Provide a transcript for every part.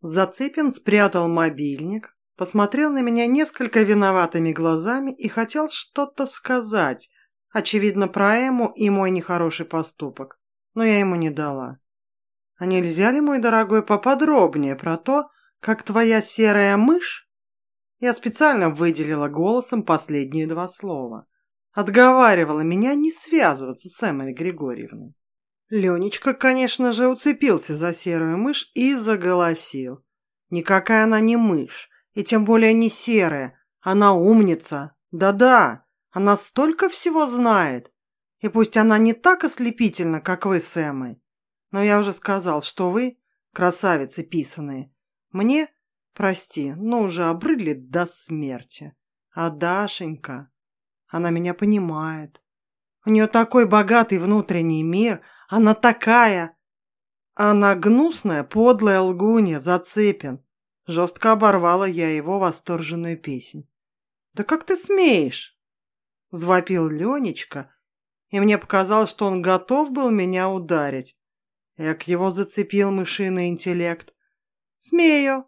Зацепин спрятал мобильник, посмотрел на меня несколько виноватыми глазами и хотел что-то сказать, очевидно, про Эму и мой нехороший поступок, но я ему не дала. А нельзя ли, мой дорогой, поподробнее про то, как твоя серая мышь? Я специально выделила голосом последние два слова. Отговаривала меня не связываться с Эммой Григорьевной. Ленечка, конечно же, уцепился за серую мышь и заголосил. Никакая она не мышь, и тем более не серая. Она умница. Да-да, она столько всего знает. И пусть она не так ослепительна, как вы с Эммой, но я уже сказал, что вы красавицы писаные. Мне, прости, но уже обрыли до смерти. А Дашенька, она меня понимает. У нее такой богатый внутренний мир, она такая... Она гнусная, подлая лгунья, зацепен. Жестко оборвала я его восторженную песнь. «Да как ты смеешь?» Взвопил Ленечка, и мне показалось, что он готов был меня ударить. Эк, его зацепил мышиный интеллект. «Смею,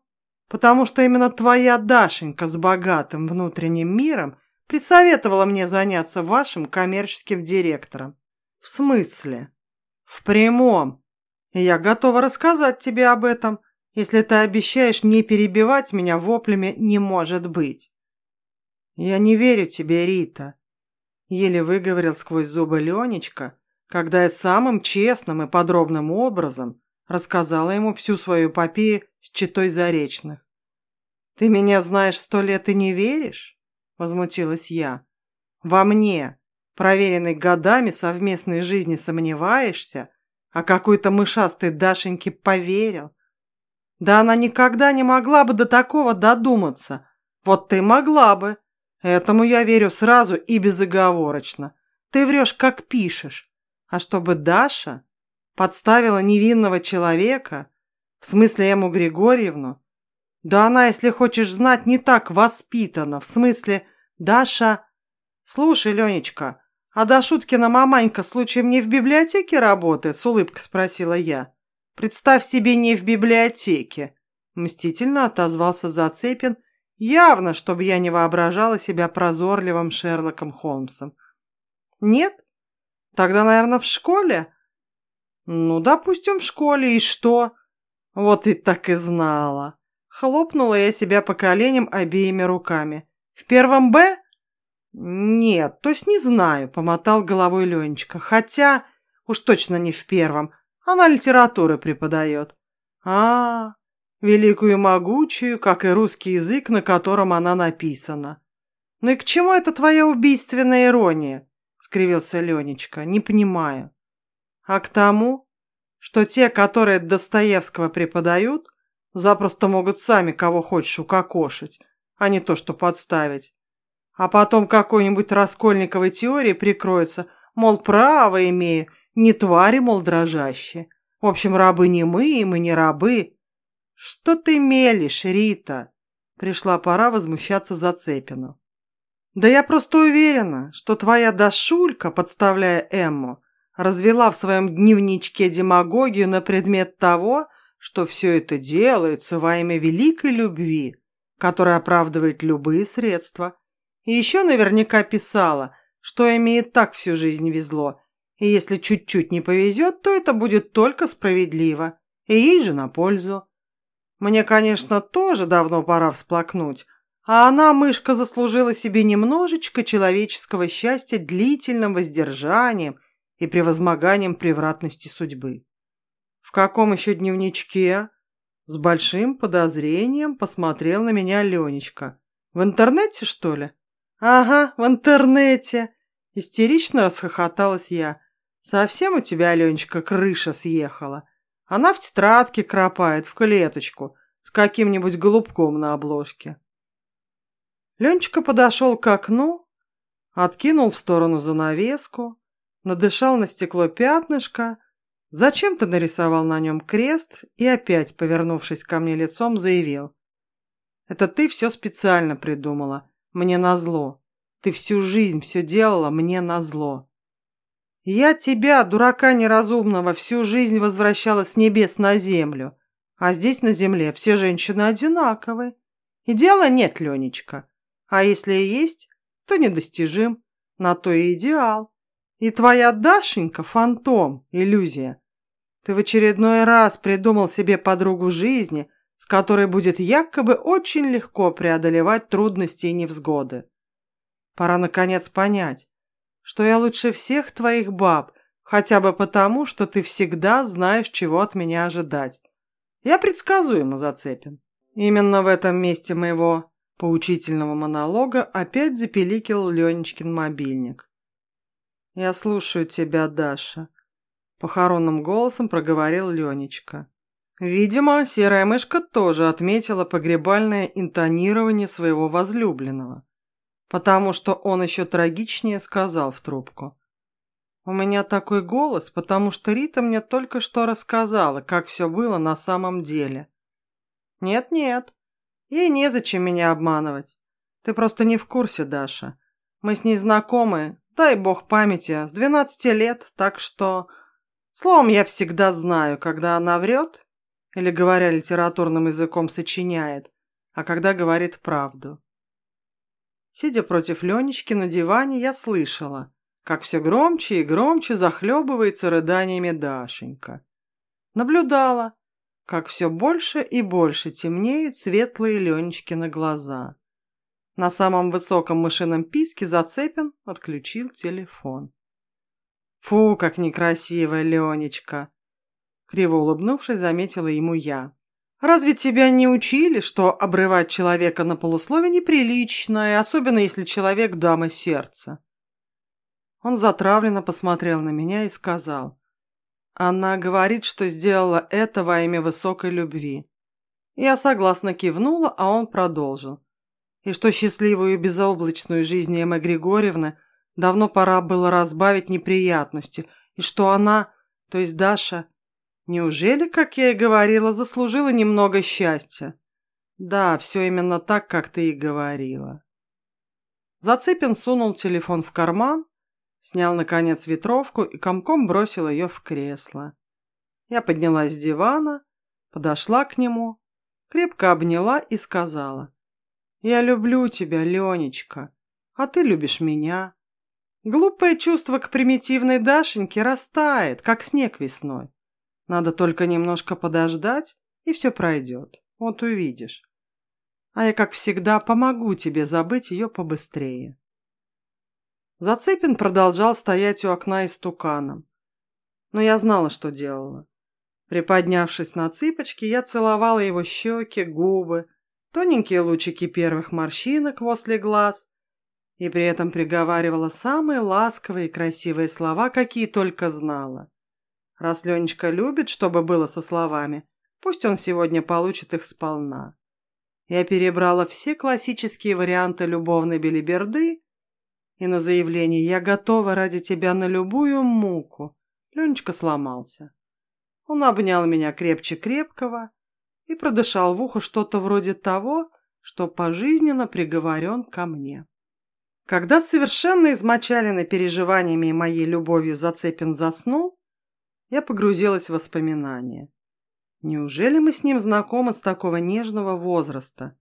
потому что именно твоя Дашенька с богатым внутренним миром присоветовала мне заняться вашим коммерческим директором». «В смысле?» «В прямом. Я готова рассказать тебе об этом, если ты обещаешь не перебивать меня воплями «не может быть». «Я не верю тебе, Рита», — еле выговорил сквозь зубы Ленечка, когда я самым честным и подробным образом рассказала ему всю свою эпопею с читой Заречных. «Ты меня знаешь сто лет и не веришь?» – возмутилась я. «Во мне, проверенной годами совместной жизни, сомневаешься, а какой-то мышастой Дашеньке поверил? Да она никогда не могла бы до такого додуматься. Вот ты могла бы. Этому я верю сразу и безоговорочно. Ты врешь, как пишешь. А чтобы Даша подставила невинного человека, в смысле Эму Григорьевну, да она, если хочешь знать, не так воспитана, в смысле Даша... Слушай, Ленечка, а Дашуткина маманька случаем не в библиотеке работает? С улыбкой спросила я. Представь себе, не в библиотеке. Мстительно отозвался Зацепин, явно, чтобы я не воображала себя прозорливым Шерлоком Холмсом. Нет? Тогда, наверное, в школе? Ну, допустим, в школе. И что? Вот ведь так и знала. Хлопнула я себя по коленям обеими руками. В первом «Б»? Нет, то есть не знаю, помотал головой Ленечка. Хотя, уж точно не в первом. Она литературу преподает. А, великую и могучую, как и русский язык, на котором она написана. Ну и к чему эта твоя убийственная ирония? скривился Ленечка. «Не понимаю. А к тому, что те, которые Достоевского преподают, запросто могут сами кого хочешь укокошить, а не то, что подставить. А потом какой-нибудь раскольниковой теории прикроется, мол, право имею, не твари, мол, дрожащие. В общем, рабы не мы, и мы не рабы. Что ты мелешь, Рита?» Пришла пора возмущаться Зацепину. Да я просто уверена, что твоя Дашулька, подставляя Эмму, развела в своем дневничке демагогию на предмет того, что все это делается во имя великой любви, которая оправдывает любые средства. И еще наверняка писала, что Эмме и так всю жизнь везло, и если чуть-чуть не повезет, то это будет только справедливо, и ей же на пользу. Мне, конечно, тоже давно пора всплакнуть, а она, мышка, заслужила себе немножечко человеческого счастья длительным воздержанием и превозмоганием превратности судьбы. В каком еще дневничке? С большим подозрением посмотрел на меня Ленечка. В интернете, что ли? Ага, в интернете. Истерично расхохоталась я. Совсем у тебя, Ленечка, крыша съехала. Она в тетрадке кропает в клеточку с каким-нибудь голубком на обложке. Ленечка подошел к окну, откинул в сторону занавеску, надышал на стекло пятнышко, зачем-то нарисовал на нем крест и опять, повернувшись ко мне лицом, заявил. «Это ты все специально придумала, мне назло. Ты всю жизнь все делала мне назло. Я тебя, дурака неразумного, всю жизнь возвращала с небес на землю, А здесь на земле все женщины одинаковы. Идеала нет, Ленечка. А если и есть, то недостижим. На то и идеал. И твоя Дашенька – фантом, иллюзия. Ты в очередной раз придумал себе подругу жизни, с которой будет якобы очень легко преодолевать трудности и невзгоды. Пора, наконец, понять, что я лучше всех твоих баб, хотя бы потому, что ты всегда знаешь, чего от меня ожидать. Я предсказуемо зацепен. Именно в этом месте моего поучительного монолога опять запеликил Ленечкин мобильник. «Я слушаю тебя, Даша», – похоронным голосом проговорил Ленечка. Видимо, серая мышка тоже отметила погребальное интонирование своего возлюбленного, потому что он еще трагичнее сказал в трубку. «У меня такой голос, потому что Рита мне только что рассказала, как все было на самом деле». «Нет-нет, ей незачем меня обманывать. Ты просто не в курсе, Даша. Мы с ней знакомы, дай бог памяти, с 12 лет, так что... Словом, я всегда знаю, когда она врет, или, говоря литературным языком, сочиняет, а когда говорит правду. Сидя против Ленечки на диване, я слышала, как все громче и громче захлебывается рыданиями Дашенька. Наблюдала, как все больше и больше темнеют светлые Ленечкины глаза. На самом высоком мышином писке Зацепин отключил телефон. «Фу, как некрасиво, Ленечка!» Криво улыбнувшись, заметила ему я. «Разве тебя не учили, что обрывать человека на полуслове неприлично, и особенно если человек дама сердца?» Он затравленно посмотрел на меня и сказал. «Она говорит, что сделала это во имя высокой любви». Я согласно кивнула, а он продолжил и что счастливую и безоблачную жизнь Эммы Григорьевны давно пора было разбавить неприятностью, и что она, то есть Даша, неужели, как я и говорила, заслужила немного счастья? Да, все именно так, как ты и говорила. Зацепин сунул телефон в карман, снял, наконец, ветровку и комком бросил ее в кресло. Я поднялась с дивана, подошла к нему, крепко обняла и сказала – я люблю тебя, Ленечка, а ты любишь меня. Глупое чувство к примитивной Дашеньке растает, как снег весной. Надо только немножко подождать, и все пройдет. Вот увидишь. А я, как всегда, помогу тебе забыть ее побыстрее. Зацепин продолжал стоять у окна истуканом. Но я знала, что делала. Приподнявшись на цыпочки, я целовала его щеки, губы, тоненькие лучики первых морщинок возле глаз и при этом приговаривала самые ласковые и красивые слова, какие только знала. Раз Ленечка любит, чтобы было со словами, пусть он сегодня получит их сполна. Я перебрала все классические варианты любовной белиберды, и на заявление «я готова ради тебя на любую муку» Ленечка сломался. Он обнял меня крепче крепкого, и продышал в ухо что-то вроде того, что пожизненно приговорен ко мне. Когда совершенно измочаленный переживаниями и моей любовью Зацепин заснул, я погрузилась в воспоминания. Неужели мы с ним знакомы с такого нежного возраста?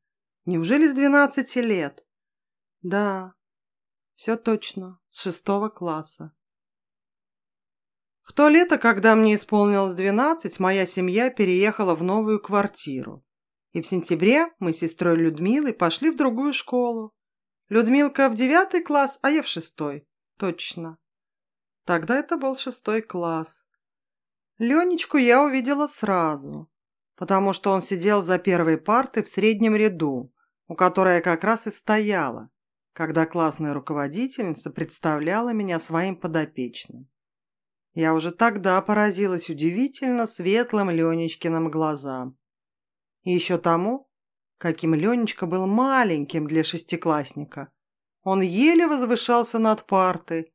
Неужели с двенадцати лет? Да, все точно, с шестого класса. В то лето, когда мне исполнилось 12, моя семья переехала в новую квартиру. И в сентябре мы с сестрой Людмилой пошли в другую школу. Людмилка в девятый класс, а я в шестой. Точно. Тогда это был шестой класс. Ленечку я увидела сразу, потому что он сидел за первой партой в среднем ряду, у которой я как раз и стояла, когда классная руководительница представляла меня своим подопечным. Я уже тогда поразилась удивительно светлым Ленечкиным глазам. И еще тому, каким Ленечка был маленьким для шестиклассника. Он еле возвышался над партой.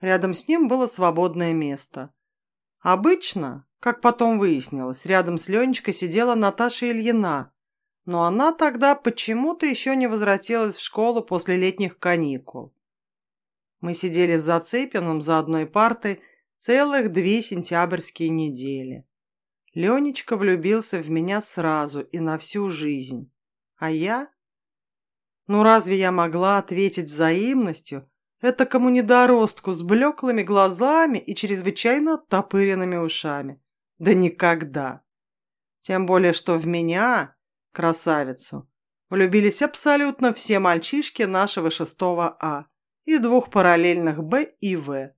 Рядом с ним было свободное место. Обычно, как потом выяснилось, рядом с Ленечкой сидела Наташа Ильина, но она тогда почему-то еще не возвратилась в школу после летних каникул. Мы сидели с Зацепиным за одной партой Целых две сентябрьские недели. Ленечка влюбился в меня сразу и на всю жизнь. А я? Ну разве я могла ответить взаимностью этакому недоростку с блеклыми глазами и чрезвычайно оттопыренными ушами? Да никогда. Тем более, что в меня, красавицу, влюбились абсолютно все мальчишки нашего шестого А и двух параллельных Б и В.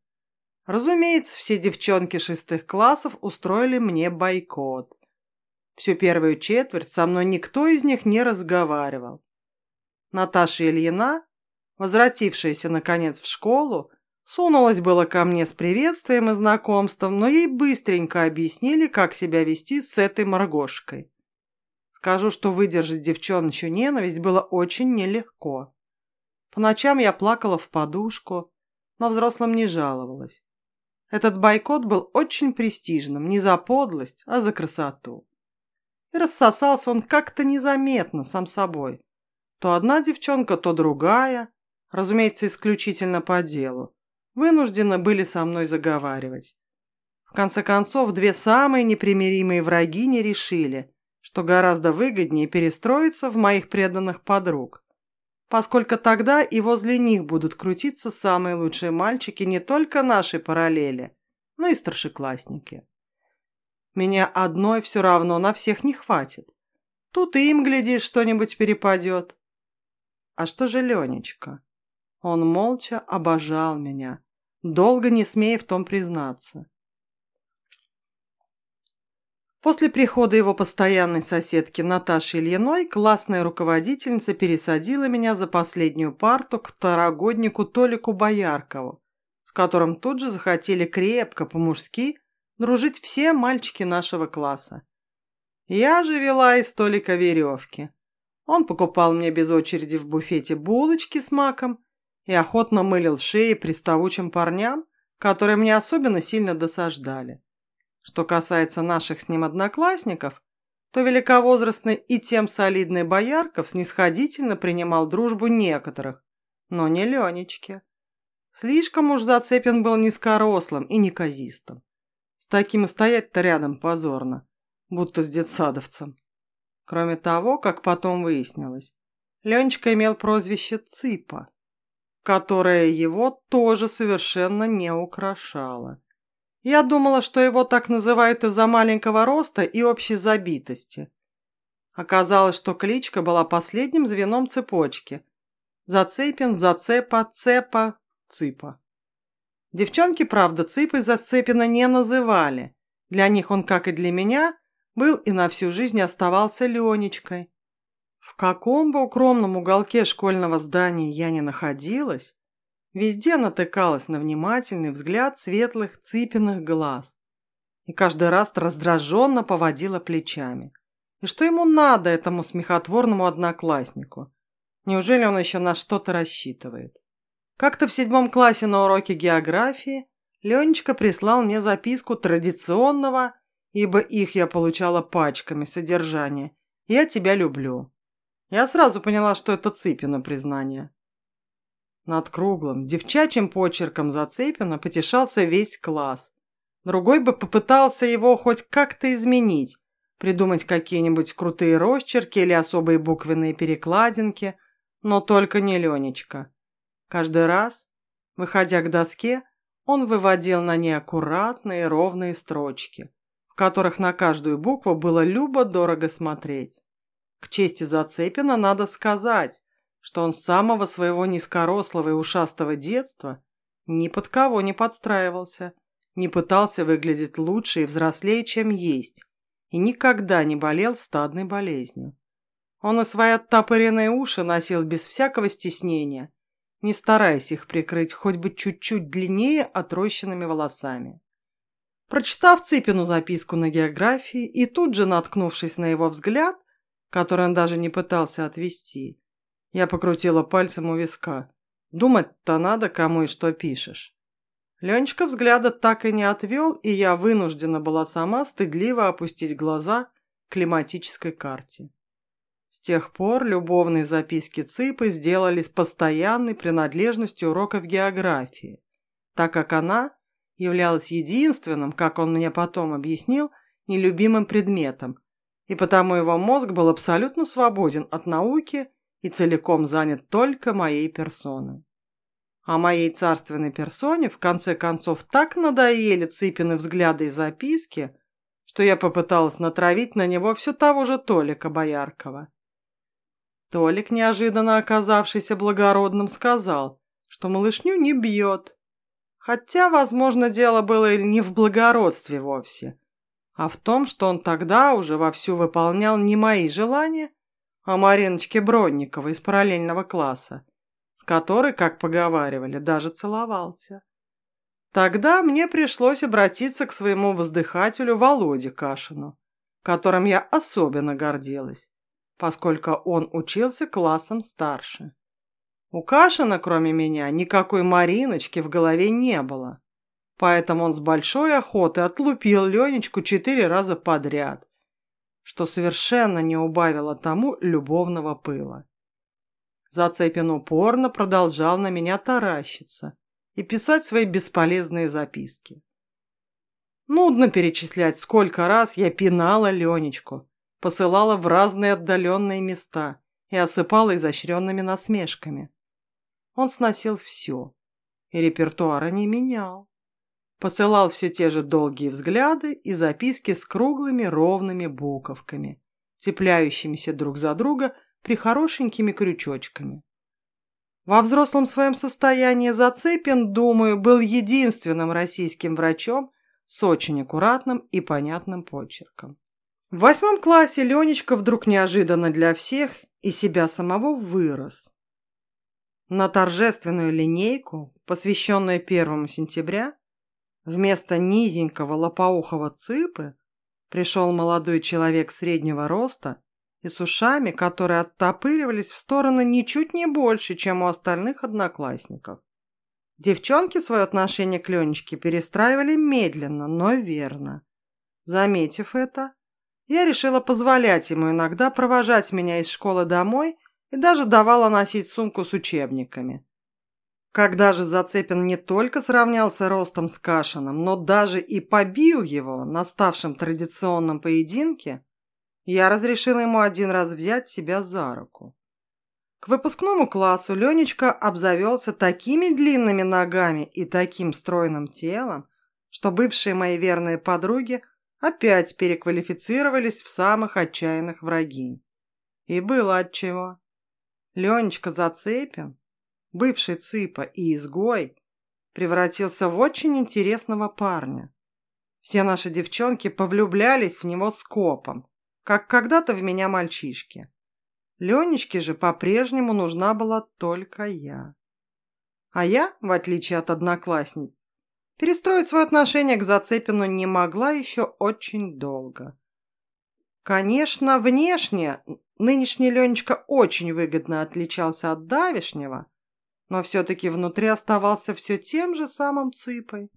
Разумеется, все девчонки шестых классов устроили мне бойкот. Всю первую четверть со мной никто из них не разговаривал. Наташа Ильина, возвратившаяся, наконец, в школу, сунулась было ко мне с приветствием и знакомством, но ей быстренько объяснили, как себя вести с этой моргошкой. Скажу, что выдержать девчоночью ненависть было очень нелегко. По ночам я плакала в подушку, но взрослым не жаловалась. Этот бойкот был очень престижным, не за подлость, а за красоту. И рассосался он как-то незаметно, сам собой. То одна девчонка, то другая, разумеется, исключительно по делу, вынуждены были со мной заговаривать. В конце концов, две самые непримиримые враги не решили, что гораздо выгоднее перестроиться в моих преданных подруг, поскольку тогда и возле них будут крутиться самые лучшие мальчики не только нашей параллели, но и старшеклассники. Меня одной все равно на всех не хватит. Тут и им, глядишь, что-нибудь перепадет. А что же Ленечка? Он молча обожал меня, долго не смея в том признаться. После прихода его постоянной соседки Наташи Ильиной классная руководительница пересадила меня за последнюю парту к второгоднику Толику Бояркову, с которым тут же захотели крепко, по-мужски, дружить все мальчики нашего класса. Я же вела из Толика веревки. Он покупал мне без очереди в буфете булочки с маком и охотно мылил шеи приставучим парням, которые мне особенно сильно досаждали. Что касается наших с ним одноклассников, то великовозрастный и тем солидный Боярков снисходительно принимал дружбу некоторых, но не Ленечки. Слишком уж зацепен был низкорослым и неказистым. С таким стоять-то рядом позорно, будто с детсадовцем. Кроме того, как потом выяснилось, Ленечка имел прозвище Цыпа, которое его тоже совершенно не украшало. Я думала, что его так называют из-за маленького роста и общей забитости. Оказалось, что кличка была последним звеном цепочки. Зацепин, зацепа, цепа, цыпа. Девчонки, правда, цыпой зацепина не называли. Для них он, как и для меня, был и на всю жизнь оставался Ленечкой. В каком бы укромном уголке школьного здания я ни находилась, Везде натыкалась на внимательный взгляд светлых цыпиных глаз. И каждый раз раздраженно поводила плечами. И что ему надо, этому смехотворному однокласснику? Неужели он еще на что-то рассчитывает? Как-то в седьмом классе на уроке географии Ленечка прислал мне записку традиционного, ибо их я получала пачками содержания. «Я тебя люблю». Я сразу поняла, что это Цыпина признание. Над круглым, девчачьим почерком Зацепина потешался весь класс. Другой бы попытался его хоть как-то изменить, придумать какие-нибудь крутые росчерки или особые буквенные перекладинки, но только не Ленечка. Каждый раз, выходя к доске, он выводил на ней аккуратные ровные строчки, в которых на каждую букву было любо-дорого смотреть. К чести Зацепина надо сказать, что он с самого своего низкорослого и ушастого детства ни под кого не подстраивался, не пытался выглядеть лучше и взрослее, чем есть, и никогда не болел стадной болезнью. Он и свои оттопыренные уши носил без всякого стеснения, не стараясь их прикрыть хоть бы чуть-чуть длиннее отрощенными волосами. Прочитав Цыпину записку на географии и тут же наткнувшись на его взгляд, который он даже не пытался отвести, я покрутила пальцем у виска. Думать-то надо, кому и что пишешь. Ленечка взгляда так и не отвел, и я вынуждена была сама стыдливо опустить глаза к климатической карте. С тех пор любовные записки Цыпы сделались постоянной принадлежностью уроков географии, так как она являлась единственным, как он мне потом объяснил, нелюбимым предметом, и потому его мозг был абсолютно свободен от науки и целиком занят только моей персоной. А моей царственной персоне в конце концов так надоели Цыпины взгляды и записки, что я попыталась натравить на него все того же Толика Бояркова. Толик, неожиданно оказавшийся благородным, сказал, что малышню не бьет. Хотя, возможно, дело было не в благородстве вовсе, а в том, что он тогда уже вовсю выполнял не мои желания, а Мариночки Бронниковой из параллельного класса, с которой, как поговаривали, даже целовался. Тогда мне пришлось обратиться к своему воздыхателю Володе Кашину, которым я особенно гордилась, поскольку он учился классом старше. У Кашина, кроме меня, никакой Мариночки в голове не было, поэтому он с большой охотой отлупил Ленечку четыре раза подряд, что совершенно не убавило тому любовного пыла. Зацепин упорно продолжал на меня таращиться и писать свои бесполезные записки. Нудно перечислять, сколько раз я пинала Ленечку, посылала в разные отдаленные места и осыпала изощренными насмешками. Он сносил все и репертуара не менял. Посылал все те же долгие взгляды и записки с круглыми ровными буковками, цепляющимися друг за друга прихорошенькими крючочками. Во взрослом своем состоянии Зацепин, думаю, был единственным российским врачом с очень аккуратным и понятным почерком. В восьмом классе Ленечка вдруг неожиданно для всех и себя самого вырос. На торжественную линейку, посвященную первому сентября, вместо низенького лопоухого цыпы пришел молодой человек среднего роста и с ушами, которые оттопыривались в стороны ничуть не больше, чем у остальных одноклассников. Девчонки свое отношение к Ленечке перестраивали медленно, но верно. Заметив это, я решила позволять ему иногда провожать меня из школы домой и даже давала носить сумку с учебниками. Когда же Зацепин не только сравнялся ростом с Кашиным, но даже и побил его на ставшем традиционном поединке, я разрешила ему один раз взять себя за руку. К выпускному классу Ленечка обзавелся такими длинными ногами и таким стройным телом, что бывшие мои верные подруги опять переквалифицировались в самых отчаянных врагинь. И было отчего. Ленечка Зацепин, бывший цыпа и изгой, превратился в очень интересного парня. Все наши девчонки повлюблялись в него скопом, как когда-то в меня мальчишки. Ленечке же по-прежнему нужна была только я. А я, в отличие от одноклассниц, перестроить свое отношение к Зацепину не могла еще очень долго. Конечно, внешне нынешний Ленечка очень выгодно отличался от давешнего, но все-таки внутри оставался все тем же самым цыпой.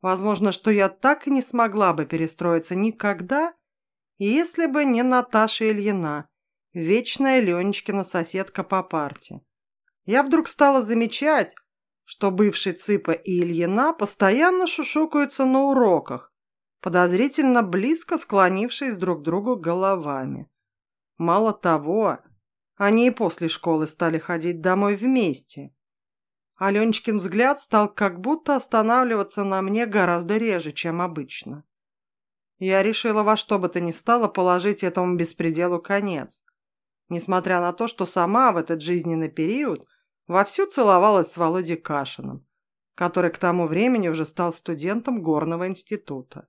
Возможно, что я так и не смогла бы перестроиться никогда, если бы не Наташа Ильина, вечная Ленечкина соседка по парте. Я вдруг стала замечать, что бывший Цыпа и Ильина постоянно шушукаются на уроках, подозрительно близко склонившись друг к другу головами. Мало того, они и после школы стали ходить домой вместе. Аленечкин взгляд стал как будто останавливаться на мне гораздо реже, чем обычно. Я решила во что бы то ни стало положить этому беспределу конец. Несмотря на то, что сама в этот жизненный период вовсю целовалась с Володей Кашиным, который к тому времени уже стал студентом горного института.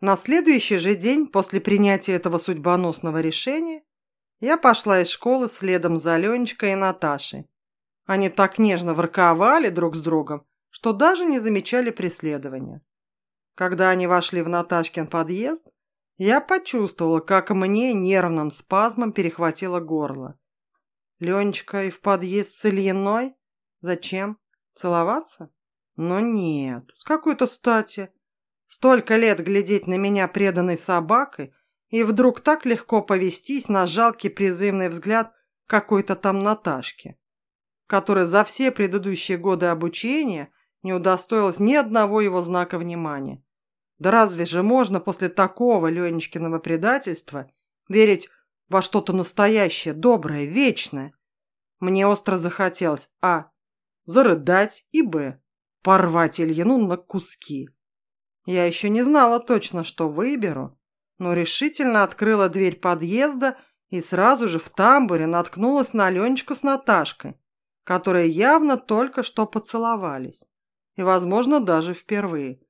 На следующий же день после принятия этого судьбоносного решения я пошла из школы следом за Ленечкой и Наташей. Они так нежно ворковали друг с другом, что даже не замечали преследования. Когда они вошли в Наташкин подъезд, я почувствовала, как мне нервным спазмом перехватило горло. Ленечка и в подъезд с Ильиной? Зачем? Целоваться? Но нет, с какой-то стати. Столько лет глядеть на меня преданной собакой и вдруг так легко повестись на жалкий призывный взгляд какой-то там Наташки, которая за все предыдущие годы обучения не удостоилась ни одного его знака внимания. Да разве же можно после такого Ленечкиного предательства верить во что-то настоящее, доброе, вечное? Мне остро захотелось а. зарыдать и б. порвать Ильину на куски. Я еще не знала точно, что выберу, но решительно открыла дверь подъезда и сразу же в тамбуре наткнулась на Ленечку с Наташкой, которые явно только что поцеловались. И, возможно, даже впервые.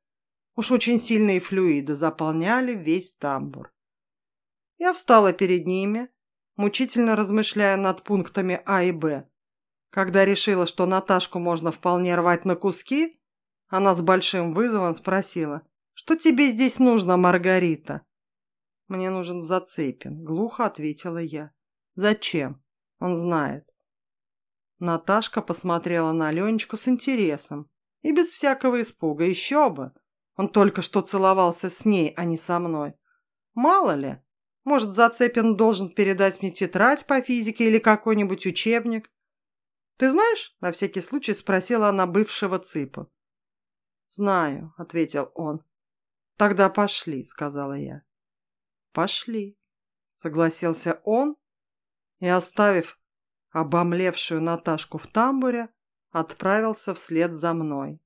Уж очень сильные флюиды заполняли весь тамбур. Я встала перед ними, мучительно размышляя над пунктами А и Б. Когда решила, что Наташку можно вполне рвать на куски, она с большим вызовом спросила, «Что тебе здесь нужно, Маргарита?» «Мне нужен Зацепин», — глухо ответила я. «Зачем? Он знает». Наташка посмотрела на Ленечку с интересом и без всякого испуга. Еще бы! Он только что целовался с ней, а не со мной. Мало ли, может, Зацепин должен передать мне тетрадь по физике или какой-нибудь учебник. «Ты знаешь?» – на всякий случай спросила она бывшего цыпа. «Знаю», – ответил он. «Тогда пошли», – сказала я. «Пошли», — согласился он и, оставив обомлевшую Наташку в тамбуре, отправился вслед за мной.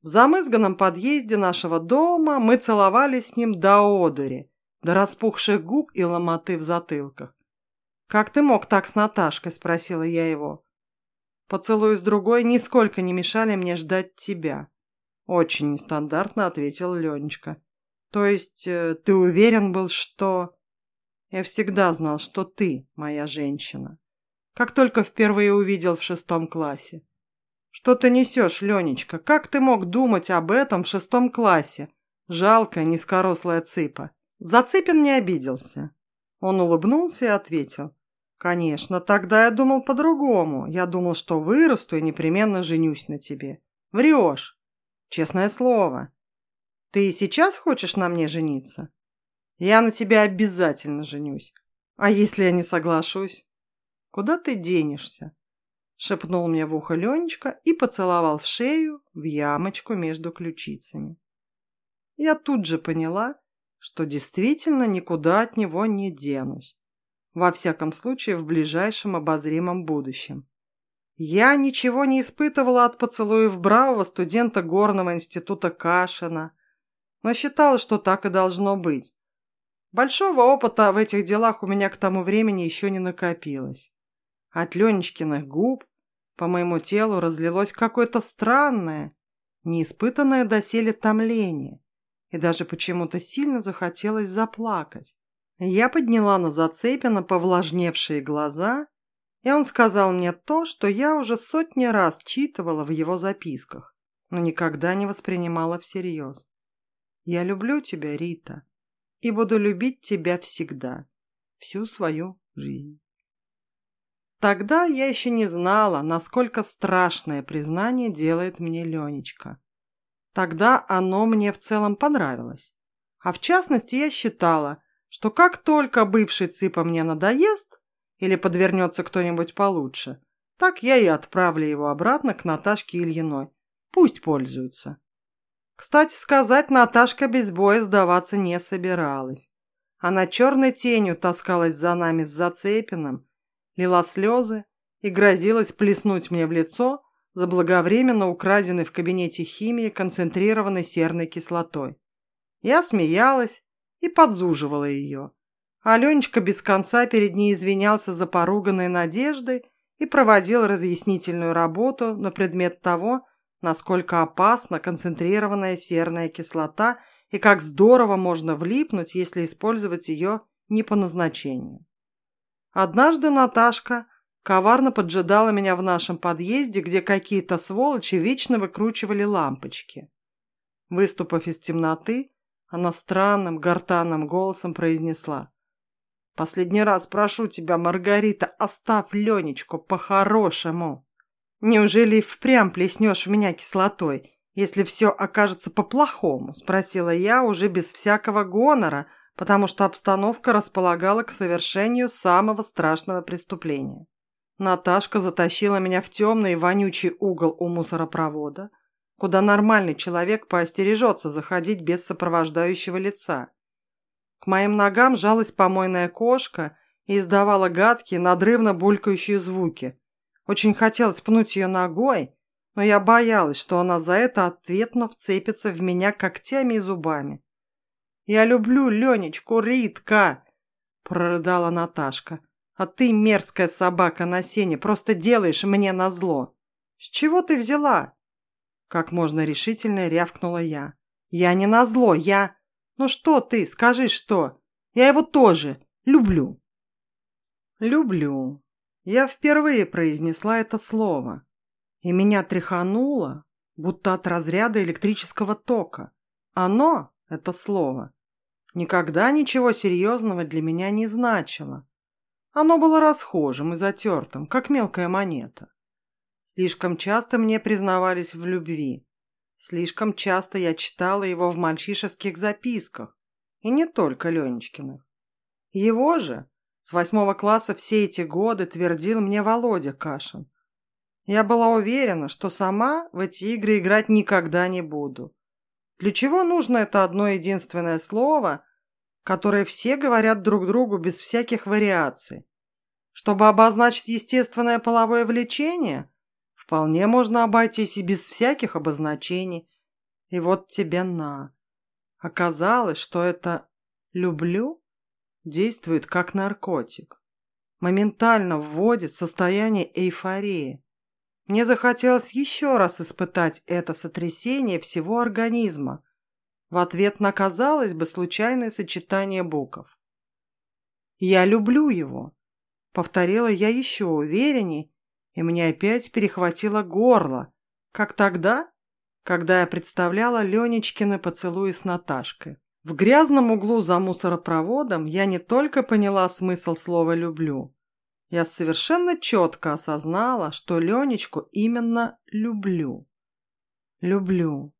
В замызганном подъезде нашего дома мы целовались с ним до одури, до распухших губ и ломоты в затылках. «Как ты мог так с Наташкой?» – спросила я его. «Поцелуй с другой нисколько не мешали мне ждать тебя». «Очень нестандартно», – ответил Ленечка. То есть э, ты уверен был, что... Я всегда знал, что ты моя женщина. Как только впервые увидел в шестом классе. Что ты несешь, Ленечка? Как ты мог думать об этом в шестом классе? Жалкая, низкорослая цыпа. Зацепин не обиделся. Он улыбнулся и ответил. «Конечно, тогда я думал по-другому. Я думал, что вырасту и непременно женюсь на тебе. Врешь. Честное слово. Ты и сейчас хочешь на мне жениться? Я на тебя обязательно женюсь. А если я не соглашусь? Куда ты денешься? Шепнул мне в ухо Ленечка и поцеловал в шею, в ямочку между ключицами. Я тут же поняла, что действительно никуда от него не денусь. Во всяком случае, в ближайшем обозримом будущем. Я ничего не испытывала от поцелуев бравого студента Горного института Кашина, но считала, что так и должно быть. Большого опыта в этих делах у меня к тому времени еще не накопилось. От Ленечкиных губ по моему телу разлилось какое-то странное, неиспытанное доселе томление, и даже почему-то сильно захотелось заплакать. Я подняла на Зацепина повлажневшие глаза, и он сказал мне то, что я уже сотни раз читывала в его записках, но никогда не воспринимала всерьез. Я люблю тебя, Рита, и буду любить тебя всегда, всю свою жизнь. Тогда я еще не знала, насколько страшное признание делает мне Ленечка. Тогда оно мне в целом понравилось. А в частности, я считала, что как только бывший цыпа мне надоест или подвернется кто-нибудь получше, так я и отправлю его обратно к Наташке Ильиной. Пусть пользуются. Кстати сказать, Наташка без боя сдаваться не собиралась. Она черной тенью таскалась за нами с Зацепиным, лила слезы и грозилась плеснуть мне в лицо заблаговременно украденной в кабинете химии концентрированной серной кислотой. Я смеялась и подзуживала ее. Аленечка без конца перед ней извинялся за поруганной надеждой и проводил разъяснительную работу на предмет того, насколько опасна концентрированная серная кислота и как здорово можно влипнуть, если использовать ее не по назначению. Однажды Наташка коварно поджидала меня в нашем подъезде, где какие-то сволочи вечно выкручивали лампочки. Выступив из темноты, она странным гортанным голосом произнесла. «Последний раз прошу тебя, Маргарита, оставь Ленечку по-хорошему». «Неужели впрямь плеснешь в меня кислотой, если все окажется по-плохому?» – спросила я уже без всякого гонора, потому что обстановка располагала к совершению самого страшного преступления. Наташка затащила меня в темный вонючий угол у мусоропровода, куда нормальный человек поостережется заходить без сопровождающего лица. К моим ногам жалась помойная кошка и издавала гадкие, надрывно булькающие звуки. Очень хотелось пнуть ее ногой, но я боялась, что она за это ответно вцепится в меня когтями и зубами. «Я люблю Ленечку, Ритка!» – прорыдала Наташка. «А ты, мерзкая собака на сене, просто делаешь мне назло!» «С чего ты взяла?» Как можно решительно рявкнула я. «Я не назло, я...» «Ну что ты, скажи что? Я его тоже люблю». «Люблю». Я впервые произнесла это слово и меня тряхануло, будто от разряда электрического тока. Оно, это слово, никогда ничего серьезного для меня не значило. Оно было расхожим и затертым, как мелкая монета. Слишком часто мне признавались в любви. Слишком часто я читала его в мальчишеских записках, и не только Ленечкиных. Его же с восьмого класса все эти годы твердил мне Володя Кашин, я была уверена, что сама в эти игры играть никогда не буду. Для чего нужно это одно единственное слово, которое все говорят друг другу без всяких вариаций? Чтобы обозначить естественное половое влечение? Вполне можно обойтись и без всяких обозначений. И вот тебе на. Оказалось, что это «люблю» действует как наркотик. Моментально вводит состояние эйфории. Мне захотелось еще раз испытать это сотрясение всего организма. В ответ на, казалось бы, случайное сочетание букв. «Я люблю его», — повторила я еще уверенней, и мне опять перехватило горло, как тогда, когда я представляла Ленечкины поцелуи с Наташкой. В грязном углу за мусоропроводом я не только поняла смысл слова «люблю», я совершенно четко осознала, что Ленечку именно люблю. Люблю.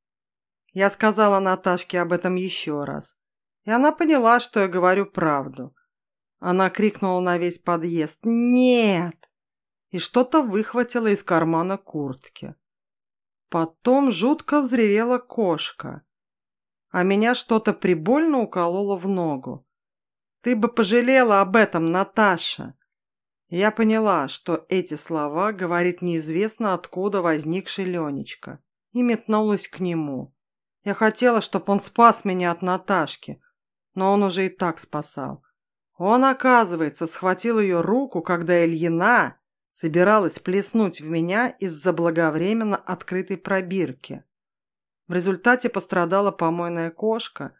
Я сказала Наташке об этом еще раз. И она поняла, что я говорю правду. Она крикнула на весь подъезд «Нет!» и что-то выхватила из кармана куртки. Потом жутко взревела кошка, а меня что-то прибольно укололо в ногу. «Ты бы пожалела об этом, Наташа!» Я поняла, что эти слова говорит неизвестно откуда возникший Ленечка, и метнулась к нему. Я хотела, чтобы он спас меня от Наташки, но он уже и так спасал. Он, оказывается, схватил ее руку, когда Ильина собиралась плеснуть в меня из за заблаговременно открытой пробирки. В результате пострадала помойная кошка,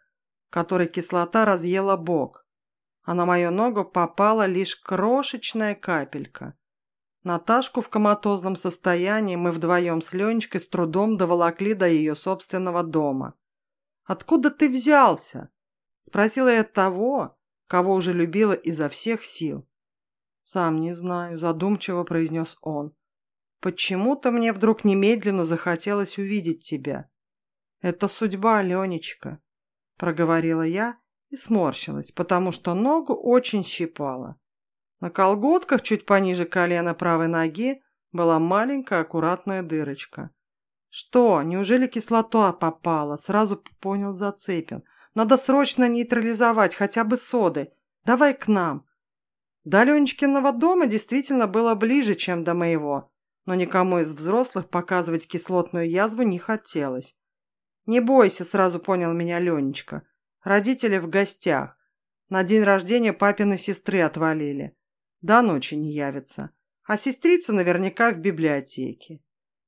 которой кислота разъела бок а на мою ногу попала лишь крошечная капелька. Наташку в коматозном состоянии мы вдвоем с Ленечкой с трудом доволокли до ее собственного дома. «Откуда ты взялся?» – спросила я того, кого уже любила изо всех сил. «Сам не знаю», – задумчиво произнес он. «Почему-то мне вдруг немедленно захотелось увидеть тебя». «Это судьба, Ленечка», – проговорила я и сморщилась, потому что ногу очень щипала. На колготках чуть пониже колена правой ноги была маленькая аккуратная дырочка. «Что, неужели кислота попала?» Сразу понял Зацепин. «Надо срочно нейтрализовать, хотя бы соды. Давай к нам». До Ленечкиного дома действительно было ближе, чем до моего, но никому из взрослых показывать кислотную язву не хотелось. «Не бойся», — сразу понял меня Ленечка. Родители в гостях. На день рождения папиной сестры отвалили. До ночи не явится. А сестрица наверняка в библиотеке.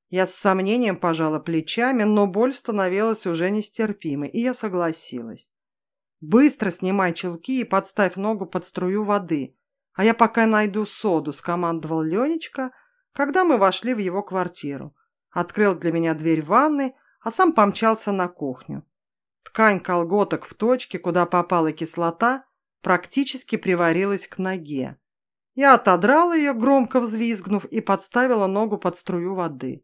Я с сомнением пожала плечами, но боль становилась уже нестерпимой, и я согласилась. «Быстро снимай чулки и подставь ногу под струю воды, а я пока найду соду», – скомандовал Ленечка, когда мы вошли в его квартиру. Открыл для меня дверь ванной, а сам помчался на кухню. Ткань колготок в точке, куда попала кислота, практически приварилась к ноге. Я отодрала ее, громко взвизгнув, и подставила ногу под струю воды.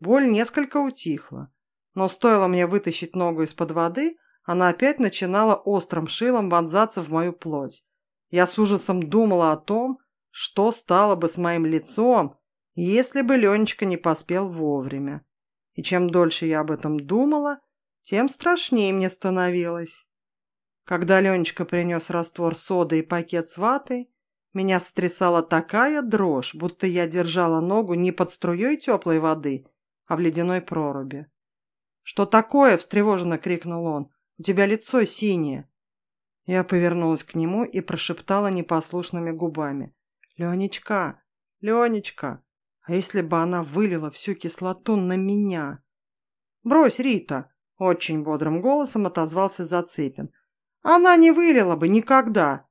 Боль несколько утихла, но стоило мне вытащить ногу из-под воды, она опять начинала острым шилом вонзаться в мою плоть. Я с ужасом думала о том, что стало бы с моим лицом, если бы Ленечка не поспел вовремя. И чем дольше я об этом думала, тем страшнее мне становилось. Когда Ленечка принес раствор соды и пакет с ватой, меня стрясала такая дрожь, будто я держала ногу не под струей теплой воды, а в ледяной проруби. «Что такое?» – встревоженно крикнул он. «У тебя лицо синее». Я повернулась к нему и прошептала непослушными губами. «Ленечка! Ленечка! А если бы она вылила всю кислоту на меня?» «Брось, Рита!» – очень бодрым голосом отозвался Зацепин. «Она не вылила бы никогда!»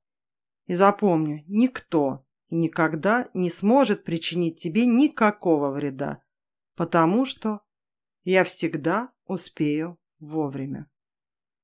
«И запомни, никто и никогда не сможет причинить тебе никакого вреда, потому что я всегда успею вовремя».